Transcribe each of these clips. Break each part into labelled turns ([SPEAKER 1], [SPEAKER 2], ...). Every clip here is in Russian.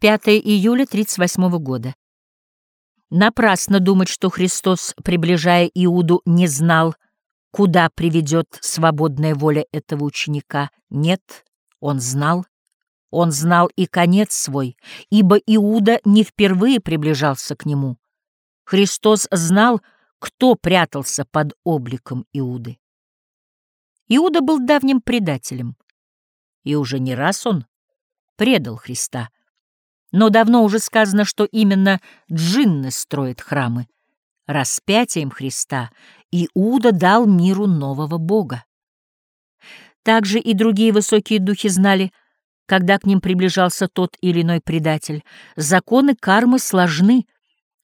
[SPEAKER 1] 5 июля 38 года. Напрасно думать, что Христос, приближая Иуду, не знал, куда приведет свободная воля этого ученика. Нет, он знал. Он знал и конец свой, ибо Иуда не впервые приближался к нему. Христос знал, кто прятался под обликом Иуды. Иуда был давним предателем, и уже не раз он предал Христа. Но давно уже сказано, что именно джинны строят храмы. Распятием Христа Иуда дал миру нового Бога. Также и другие высокие духи знали, когда к ним приближался тот или иной предатель. Законы кармы сложны,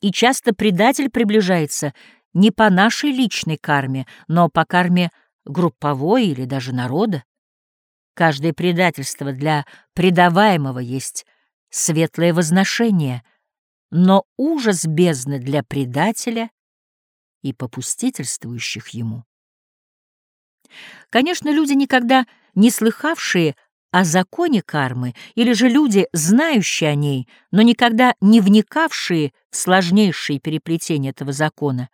[SPEAKER 1] и часто предатель приближается не по нашей личной карме, но по карме групповой или даже народа. Каждое предательство для предаваемого есть светлое возношение, но ужас бездны для предателя и попустительствующих ему. Конечно, люди, никогда не слыхавшие о законе кармы, или же люди, знающие о ней, но никогда не вникавшие в сложнейшие переплетения этого закона,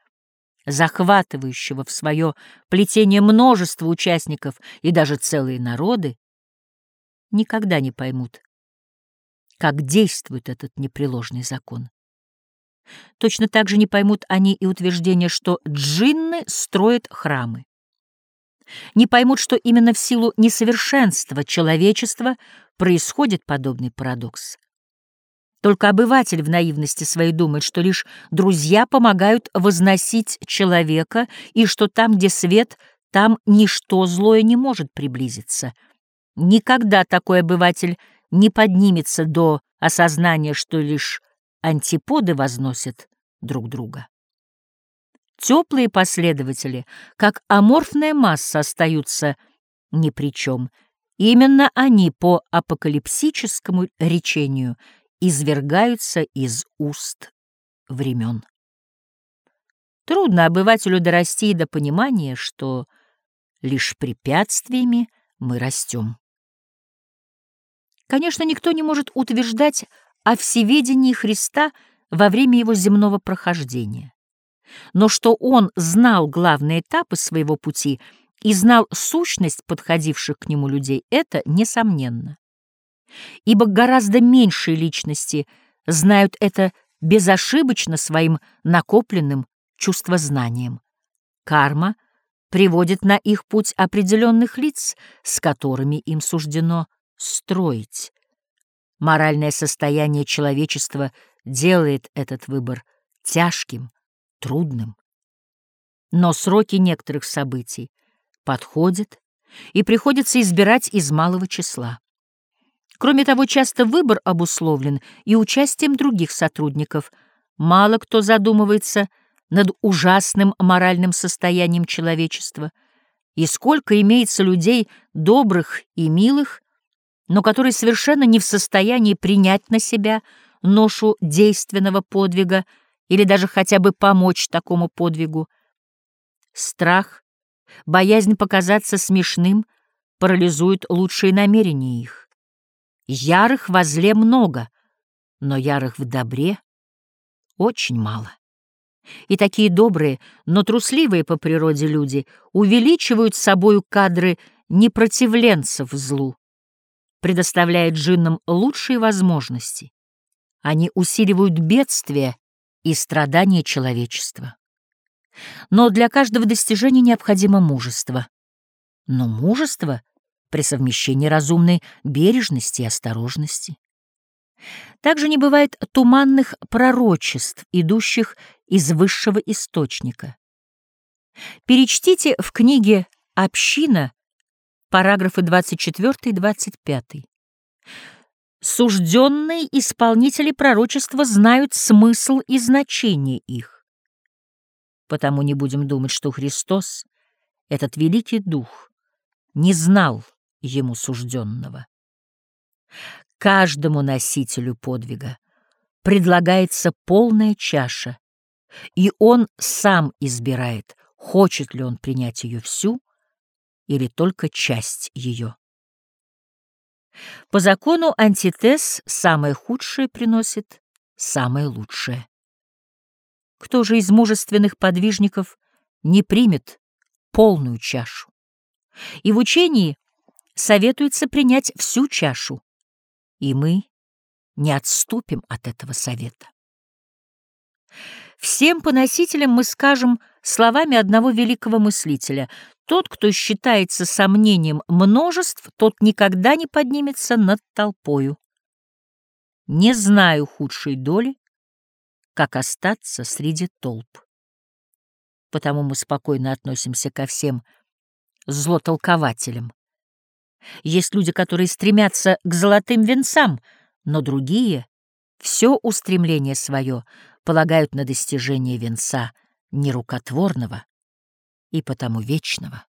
[SPEAKER 1] захватывающего в свое плетение множество участников и даже целые народы, никогда не поймут, как действует этот непреложный закон. Точно так же не поймут они и утверждение, что джинны строят храмы. Не поймут, что именно в силу несовершенства человечества происходит подобный парадокс. Только обыватель в наивности своей думает, что лишь друзья помогают возносить человека, и что там, где свет, там ничто злое не может приблизиться. Никогда такой обыватель не поднимется до осознания, что лишь антиподы возносят друг друга. Теплые последователи, как аморфная масса, остаются ни при чем. Именно они по апокалипсическому речению извергаются из уст времен. Трудно обывателю дорасти до понимания, что лишь препятствиями мы растем. Конечно, никто не может утверждать о всеведении Христа во время его земного прохождения. Но что он знал главные этапы своего пути и знал сущность подходивших к нему людей, это несомненно. Ибо гораздо меньшие личности знают это безошибочно своим накопленным чувствознанием. Карма приводит на их путь определенных лиц, с которыми им суждено строить. Моральное состояние человечества делает этот выбор тяжким, трудным. Но сроки некоторых событий подходят, и приходится избирать из малого числа. Кроме того, часто выбор обусловлен и участием других сотрудников. Мало кто задумывается над ужасным моральным состоянием человечества, и сколько имеется людей добрых и милых, но которые совершенно не в состоянии принять на себя ношу действенного подвига или даже хотя бы помочь такому подвигу. Страх, боязнь показаться смешным парализуют лучшие намерения их. Ярых во зле много, но ярых в добре очень мало. И такие добрые, но трусливые по природе люди увеличивают собою кадры непротивленцев злу, предоставляет джиннам лучшие возможности. Они усиливают бедствия и страдания человечества. Но для каждого достижения необходимо мужество. Но мужество при совмещении разумной бережности и осторожности. Также не бывает туманных пророчеств, идущих из высшего источника. Перечтите в книге «Община» параграфы 24 и 25. Сужденные исполнители пророчества знают смысл и значение их. Потому не будем думать, что Христос, этот великий дух, не знал ему сужденного. Каждому носителю подвига предлагается полная чаша, и он сам избирает, хочет ли он принять ее всю или только часть ее. По закону антитез самое худшее приносит самое лучшее. Кто же из мужественных подвижников не примет полную чашу? И в учении советуется принять всю чашу, и мы не отступим от этого совета. Всем поносителям мы скажем словами одного великого мыслителя «Тот, кто считается сомнением множеств, тот никогда не поднимется над толпою». Не знаю худшей доли, как остаться среди толп. Потому мы спокойно относимся ко всем злотолкователям. Есть люди, которые стремятся к золотым венцам, но другие все устремление свое полагают на достижение венца нерукотворного и потому вечного.